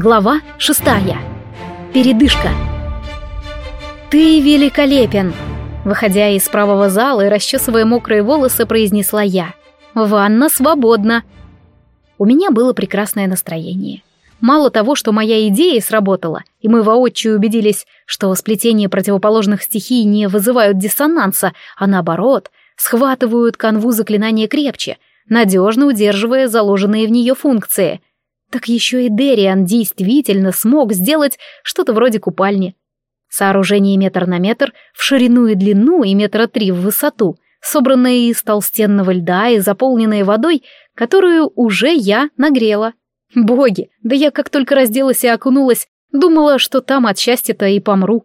Глава шестая. Передышка. «Ты великолепен!» Выходя из правого зала и расчесывая мокрые волосы, произнесла я. «Ванна свободна!» У меня было прекрасное настроение. Мало того, что моя идея сработала, и мы воочию убедились, что сплетение противоположных стихий не вызывают диссонанса, а наоборот, схватывают канву заклинания крепче, надежно удерживая заложенные в нее функции — так еще и Дериан действительно смог сделать что-то вроде купальни. Сооружение метр на метр, в ширину и длину и метра три в высоту, собранное из толстенного льда и заполненное водой, которую уже я нагрела. Боги, да я как только разделась и окунулась, думала, что там от счастья-то и помру.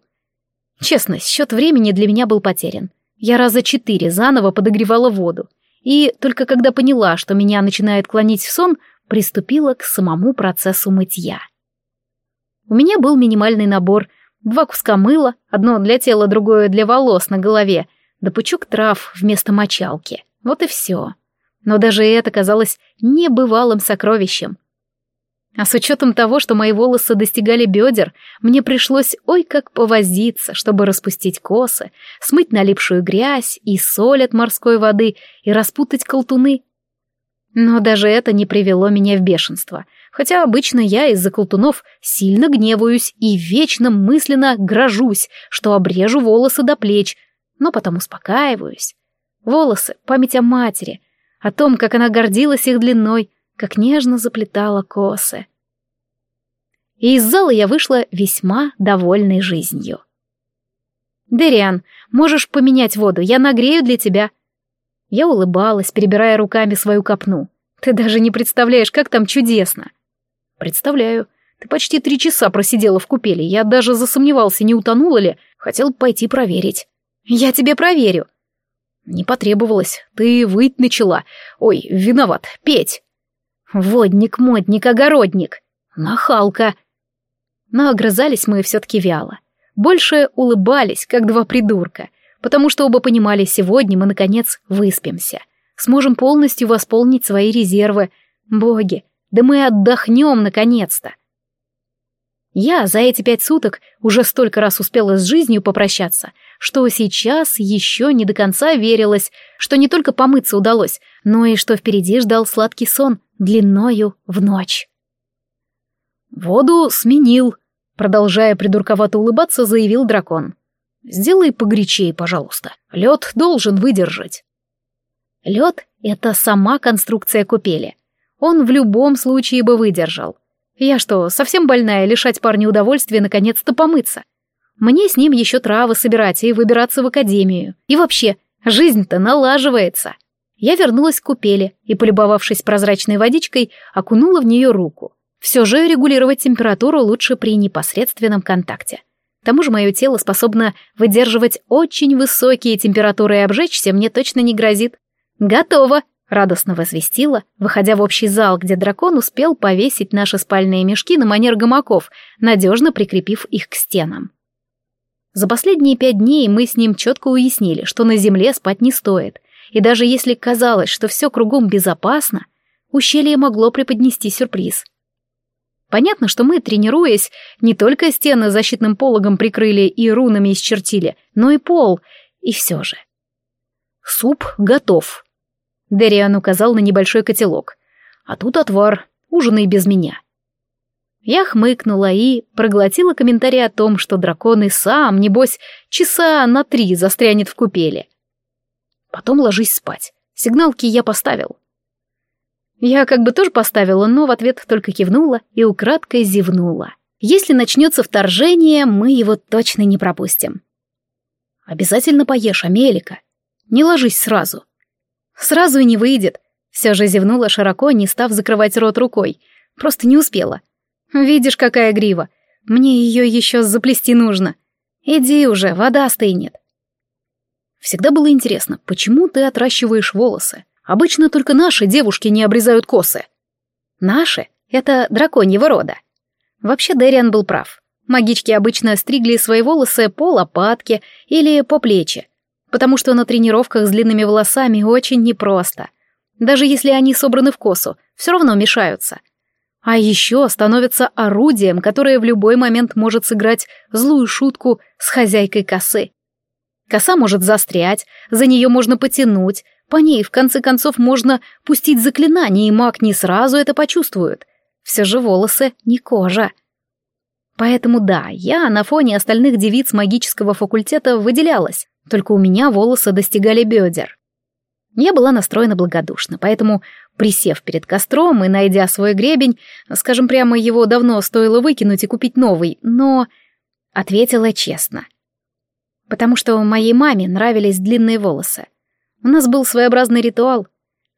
Честно, счет времени для меня был потерян. Я раза четыре заново подогревала воду. И только когда поняла, что меня начинает клонить в сон, приступила к самому процессу мытья. У меня был минимальный набор, два куска мыла, одно для тела, другое для волос на голове, да пучок трав вместо мочалки. Вот и все. Но даже это казалось небывалым сокровищем. А с учетом того, что мои волосы достигали бедер, мне пришлось ой как повозиться, чтобы распустить косы, смыть налипшую грязь и соль от морской воды и распутать колтуны. Но даже это не привело меня в бешенство, хотя обычно я из-за колтунов сильно гневаюсь и вечно мысленно грожусь, что обрежу волосы до плеч, но потом успокаиваюсь. Волосы — память о матери, о том, как она гордилась их длиной, как нежно заплетала косы. И из зала я вышла весьма довольной жизнью. «Дериан, можешь поменять воду, я нагрею для тебя», я улыбалась, перебирая руками свою копну. Ты даже не представляешь, как там чудесно. Представляю. Ты почти три часа просидела в купели. Я даже засомневался, не утонула ли. Хотел пойти проверить. Я тебе проверю. Не потребовалось. Ты выть начала. Ой, виноват. Петь. Водник, модник, огородник. Нахалка. Но огрызались мы все-таки вяло. Больше улыбались, как два придурка потому что оба понимали, сегодня мы, наконец, выспимся. Сможем полностью восполнить свои резервы. Боги, да мы отдохнем, наконец-то. Я за эти пять суток уже столько раз успела с жизнью попрощаться, что сейчас еще не до конца верилось, что не только помыться удалось, но и что впереди ждал сладкий сон длиною в ночь. «Воду сменил», — продолжая придурковато улыбаться, заявил дракон. Сделай погорячее, пожалуйста. Лед должен выдержать. Лед — это сама конструкция купели. Он в любом случае бы выдержал. Я что, совсем больная лишать парня удовольствия наконец-то помыться? Мне с ним еще травы собирать и выбираться в академию. И вообще, жизнь-то налаживается. Я вернулась к купели и, полюбовавшись прозрачной водичкой, окунула в нее руку. Все же регулировать температуру лучше при непосредственном контакте. К тому же мое тело способно выдерживать очень высокие температуры и обжечься мне точно не грозит. «Готово!» — радостно возвестила, выходя в общий зал, где дракон успел повесить наши спальные мешки на манер гамаков, надежно прикрепив их к стенам. За последние пять дней мы с ним четко уяснили, что на земле спать не стоит, и даже если казалось, что все кругом безопасно, ущелье могло преподнести сюрприз — Понятно, что мы, тренируясь, не только стены защитным пологом прикрыли и рунами исчертили, но и пол, и все же. Суп готов. Дериан указал на небольшой котелок. А тут отвар, ужинай без меня. Я хмыкнула и проглотила комментарий о том, что дракон и сам, небось, часа на три застрянет в купели. Потом ложись спать. Сигналки я поставил. Я как бы тоже поставила, но в ответ только кивнула и украдкой зевнула. Если начнется вторжение, мы его точно не пропустим. Обязательно поешь, Амелика. Не ложись сразу. Сразу и не выйдет. Все же зевнула широко, не став закрывать рот рукой. Просто не успела. Видишь, какая грива. Мне ее еще заплести нужно. Иди уже, вода стынет. Всегда было интересно, почему ты отращиваешь волосы? Обычно только наши девушки не обрезают косы. Наши — это драконьего рода. Вообще Дэриан был прав. Магички обычно стригли свои волосы по лопатке или по плечи, потому что на тренировках с длинными волосами очень непросто. Даже если они собраны в косу, все равно мешаются. А еще становится орудием, которое в любой момент может сыграть злую шутку с хозяйкой косы. Коса может застрять, за нее можно потянуть, по ней, в конце концов, можно пустить заклинание, и маг не сразу это почувствует. Все же волосы не кожа. Поэтому да, я на фоне остальных девиц магического факультета выделялась, только у меня волосы достигали бедер. Я была настроена благодушно, поэтому, присев перед костром и найдя свой гребень, скажем прямо, его давно стоило выкинуть и купить новый, но ответила честно. Потому что моей маме нравились длинные волосы. У нас был своеобразный ритуал.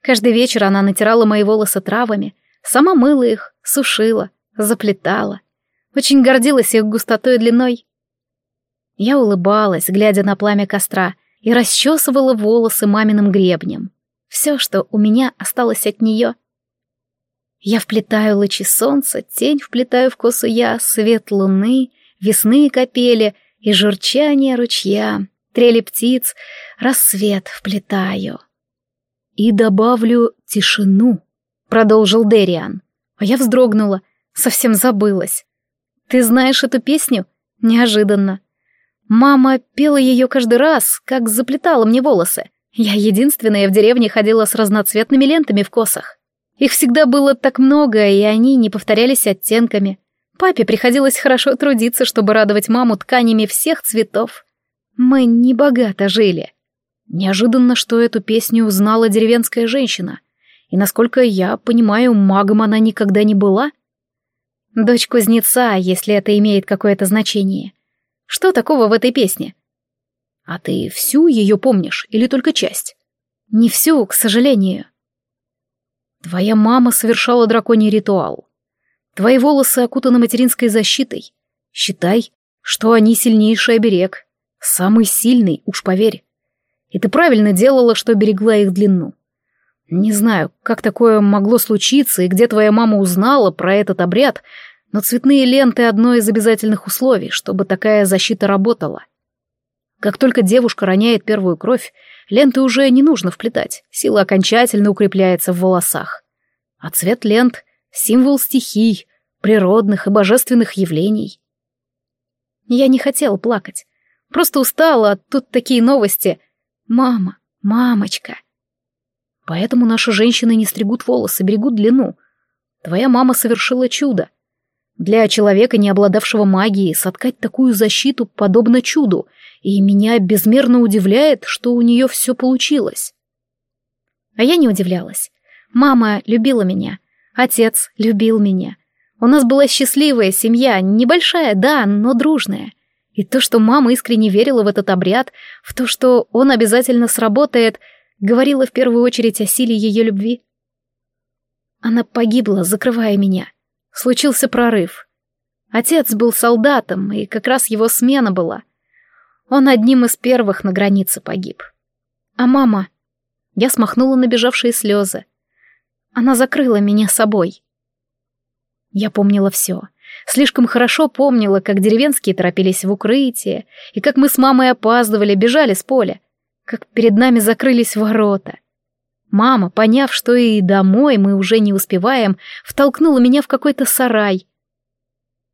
Каждый вечер она натирала мои волосы травами, сама мыла их, сушила, заплетала. Очень гордилась их густотой и длиной. Я улыбалась, глядя на пламя костра, и расчесывала волосы маминым гребнем. Все, что у меня осталось от нее. Я вплетаю лучи солнца, тень вплетаю в косу я, свет луны, весны капели и журчание ручья трели птиц, рассвет вплетаю. И добавлю тишину, продолжил Дериан. А я вздрогнула, совсем забылась. Ты знаешь эту песню? Неожиданно. Мама пела ее каждый раз, как заплетала мне волосы. Я единственная в деревне ходила с разноцветными лентами в косах. Их всегда было так много, и они не повторялись оттенками. Папе приходилось хорошо трудиться, чтобы радовать маму тканями всех цветов. Мы не богато жили. Неожиданно, что эту песню узнала деревенская женщина. И, насколько я понимаю, магом она никогда не была. Дочь кузнеца, если это имеет какое-то значение. Что такого в этой песне? А ты всю ее помнишь или только часть? Не всю, к сожалению. Твоя мама совершала драконий ритуал. Твои волосы окутаны материнской защитой. Считай, что они сильнейший оберег. Самый сильный, уж поверь. И ты правильно делала, что берегла их длину. Не знаю, как такое могло случиться и где твоя мама узнала про этот обряд, но цветные ленты — одно из обязательных условий, чтобы такая защита работала. Как только девушка роняет первую кровь, ленты уже не нужно вплетать, сила окончательно укрепляется в волосах. А цвет лент — символ стихий, природных и божественных явлений. Я не хотела плакать, Просто устала, а тут такие новости. Мама, мамочка. Поэтому наши женщины не стригут волосы, берегут длину. Твоя мама совершила чудо. Для человека, не обладавшего магией, соткать такую защиту подобно чуду, и меня безмерно удивляет, что у нее все получилось. А я не удивлялась. Мама любила меня, отец любил меня. У нас была счастливая семья, небольшая, да, но дружная. И то, что мама искренне верила в этот обряд, в то, что он обязательно сработает, говорило в первую очередь о силе ее любви. Она погибла, закрывая меня. Случился прорыв. Отец был солдатом, и как раз его смена была. Он одним из первых на границе погиб. А мама... Я смахнула набежавшие слезы. Она закрыла меня собой. Я помнила все. Слишком хорошо помнила, как деревенские торопились в укрытие, и как мы с мамой опаздывали, бежали с поля, как перед нами закрылись ворота. Мама, поняв, что и домой мы уже не успеваем, втолкнула меня в какой-то сарай.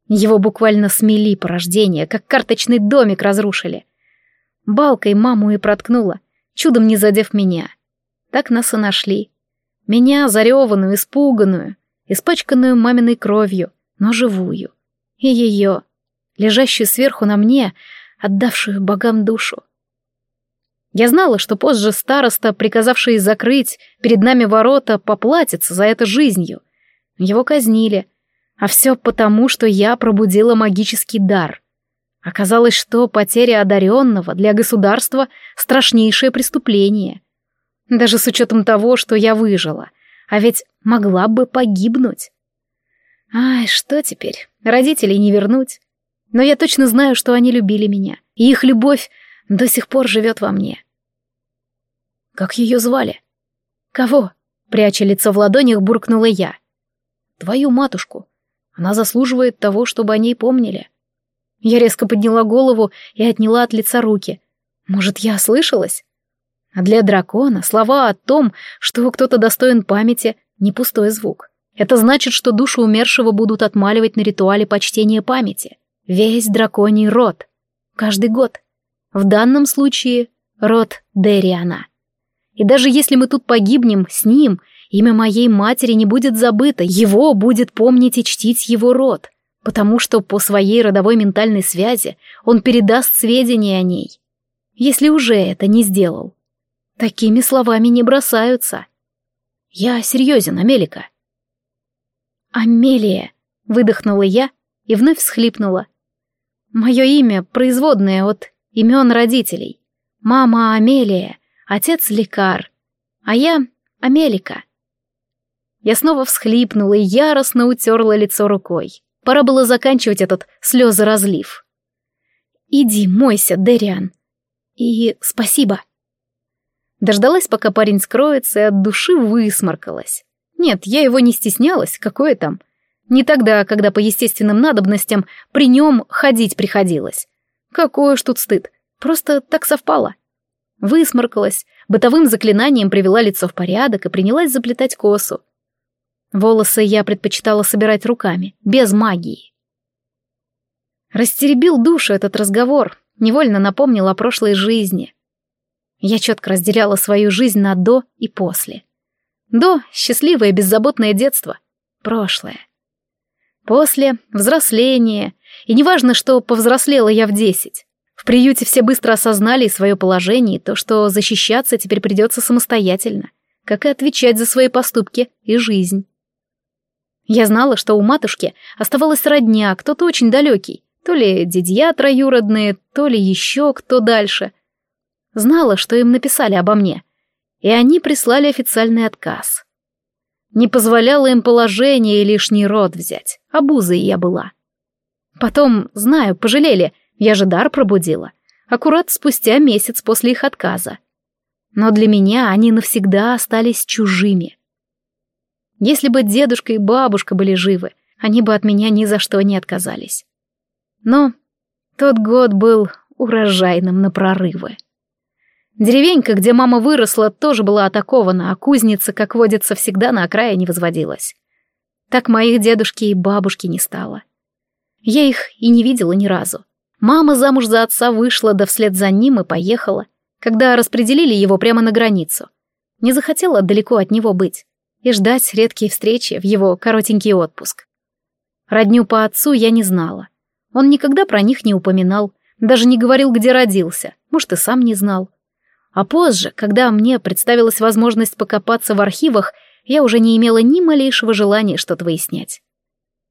Его буквально смели порождение, как карточный домик разрушили. Балкой маму и проткнула, чудом не задев меня. Так нас и нашли. Меня, зареванную, испуганную, испачканную маминой кровью — но живую. И ее, лежащую сверху на мне, отдавшую богам душу. Я знала, что позже староста, приказавший закрыть перед нами ворота, поплатится за это жизнью. Его казнили. А все потому, что я пробудила магический дар. Оказалось, что потеря одаренного для государства — страшнейшее преступление. Даже с учетом того, что я выжила. А ведь могла бы погибнуть. Ай, что теперь? Родителей не вернуть. Но я точно знаю, что они любили меня, и их любовь до сих пор живет во мне. Как ее звали? Кого? Пряча лицо в ладонях, буркнула я. Твою матушку. Она заслуживает того, чтобы о ней помнили. Я резко подняла голову и отняла от лица руки. Может, я ослышалась? А для дракона слова о том, что кто-то достоин памяти, не пустой звук. Это значит, что души умершего будут отмаливать на ритуале почтения памяти. Весь драконий род. Каждый год. В данном случае род Дериана. И даже если мы тут погибнем с ним, имя моей матери не будет забыто, его будет помнить и чтить его род, потому что по своей родовой ментальной связи он передаст сведения о ней. Если уже это не сделал. Такими словами не бросаются. Я серьезен, Амелика. «Амелия!» — выдохнула я и вновь всхлипнула. «Мое имя производное от имен родителей. Мама Амелия, отец Лекар, а я Амелика». Я снова всхлипнула и яростно утерла лицо рукой. Пора было заканчивать этот слезоразлив. «Иди, мойся, Дериан. И спасибо». Дождалась, пока парень скроется, и от души высморкалась. Нет, я его не стеснялась, какое там. Не тогда, когда по естественным надобностям при нем ходить приходилось. Какой уж тут стыд, просто так совпало. Высморкалась, бытовым заклинанием привела лицо в порядок и принялась заплетать косу. Волосы я предпочитала собирать руками, без магии. Растеребил душу этот разговор, невольно напомнил о прошлой жизни. Я четко разделяла свою жизнь на «до» и «после». До — счастливое беззаботное детство. Прошлое. После — взросление. И неважно, что повзрослела я в десять. В приюте все быстро осознали свое положение и то, что защищаться теперь придется самостоятельно, как и отвечать за свои поступки и жизнь. Я знала, что у матушки оставалась родня, кто-то очень далекий, то ли дядья троюродные, то ли еще кто дальше. Знала, что им написали обо мне — и они прислали официальный отказ. Не позволяло им положение и лишний род взять, обузой я была. Потом, знаю, пожалели, я же дар пробудила, аккурат спустя месяц после их отказа. Но для меня они навсегда остались чужими. Если бы дедушка и бабушка были живы, они бы от меня ни за что не отказались. Но тот год был урожайным на прорывы. Деревенька, где мама выросла, тоже была атакована, а кузница, как водится, всегда на окраине возводилась. Так моих дедушки и бабушки не стало. Я их и не видела ни разу. Мама замуж за отца вышла, да вслед за ним и поехала, когда распределили его прямо на границу. Не захотела далеко от него быть и ждать редкие встречи в его коротенький отпуск. Родню по отцу я не знала. Он никогда про них не упоминал, даже не говорил, где родился, может, и сам не знал. А позже, когда мне представилась возможность покопаться в архивах, я уже не имела ни малейшего желания что-то выяснять.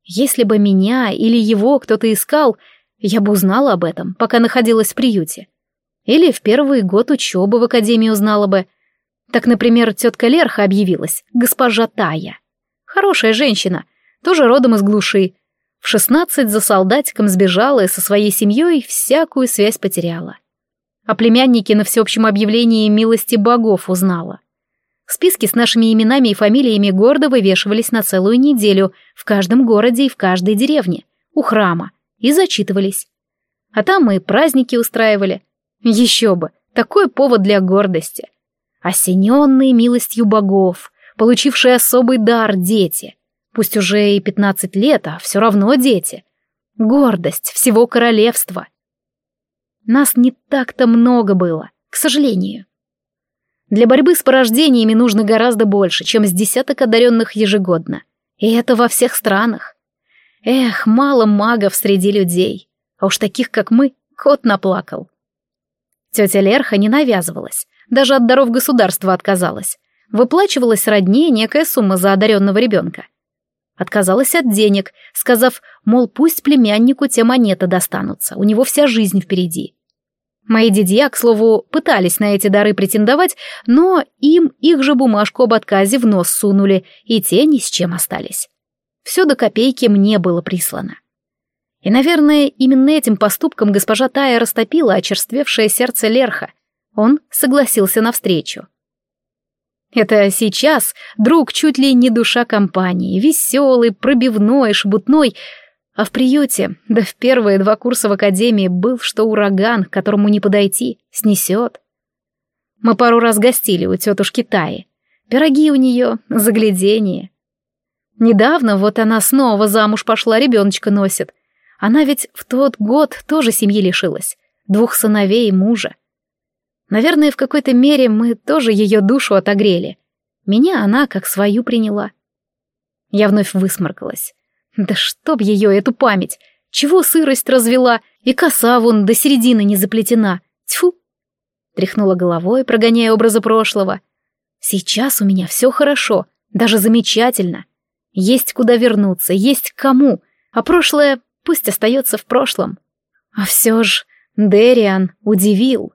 Если бы меня или его кто-то искал, я бы узнала об этом, пока находилась в приюте. Или в первый год учебы в академии узнала бы. Так, например, тетка Лерха объявилась, госпожа Тая. Хорошая женщина, тоже родом из глуши. В шестнадцать за солдатиком сбежала и со своей семьей всякую связь потеряла. О племяннике на всеобщем объявлении милости богов узнала. Списки с нашими именами и фамилиями гордо вывешивались на целую неделю в каждом городе и в каждой деревне, у храма, и зачитывались. А там мы праздники устраивали. Еще бы, такой повод для гордости. Осененные милостью богов, получившие особый дар дети. Пусть уже и пятнадцать лет, а все равно дети. Гордость всего королевства — нас не так-то много было, к сожалению. Для борьбы с порождениями нужно гораздо больше, чем с десяток одаренных ежегодно. И это во всех странах. Эх, мало магов среди людей. А уж таких, как мы, кот наплакал. Тетя Лерха не навязывалась, даже от даров государства отказалась. Выплачивалась роднее некая сумма за одаренного ребенка. Отказалась от денег, сказав, мол, пусть племяннику те монеты достанутся, у него вся жизнь впереди. Мои дядья, к слову, пытались на эти дары претендовать, но им их же бумажку об отказе в нос сунули, и те ни с чем остались. Все до копейки мне было прислано. И, наверное, именно этим поступком госпожа Тая растопила очерствевшее сердце Лерха. Он согласился навстречу. Это сейчас друг чуть ли не душа компании, веселый, пробивной, шебутной, а в приюте, да в первые два курса в академии был что ураган, к которому не подойти, снесет. Мы пару раз гостили у тетушки Таи. Пироги у нее, загляденье. Недавно вот она снова замуж пошла, ребеночка носит. Она ведь в тот год тоже семьи лишилась. Двух сыновей и мужа. Наверное, в какой-то мере мы тоже ее душу отогрели. Меня она как свою приняла. Я вновь высморкалась. Да чтоб ее, эту память! Чего сырость развела, и коса вон до середины не заплетена. Тьфу! Тряхнула головой, прогоняя образы прошлого. Сейчас у меня все хорошо, даже замечательно. Есть куда вернуться, есть кому, а прошлое пусть остается в прошлом. А все ж Дериан удивил.